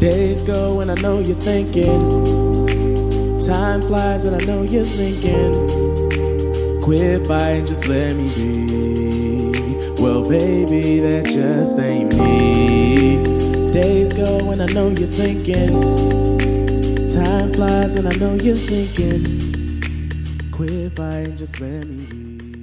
Days go and I know you're thinking. Time flies and I know you're thinking. Quit fighting, just let me be. Well, baby, that just ain't me. Days go and I know you're thinking. Time flies and I know you're thinking. Quit fighting, just let me be.